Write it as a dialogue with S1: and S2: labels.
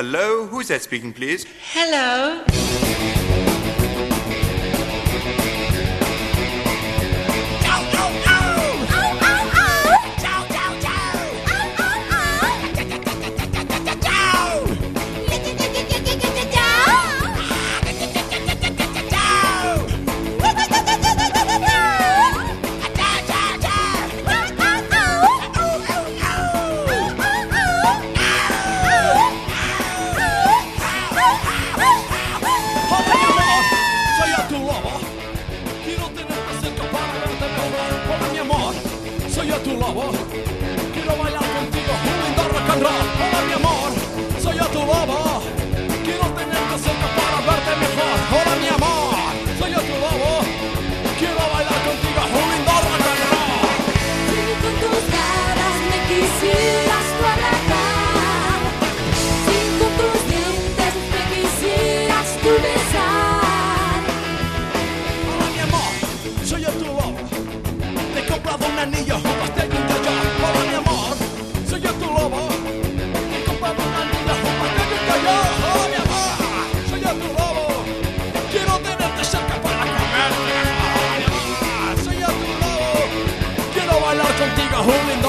S1: Hello, who's that speaking, please?
S2: Hello.
S3: Quiero bailar contigo, brindar rock and. Hola mi amor, soy yo tu bobo. Quiero tener tenerte cerca para verte mejor. Hola mi amor, soy yo tu bobo. Quiero bailar contigo, brindar rock and holding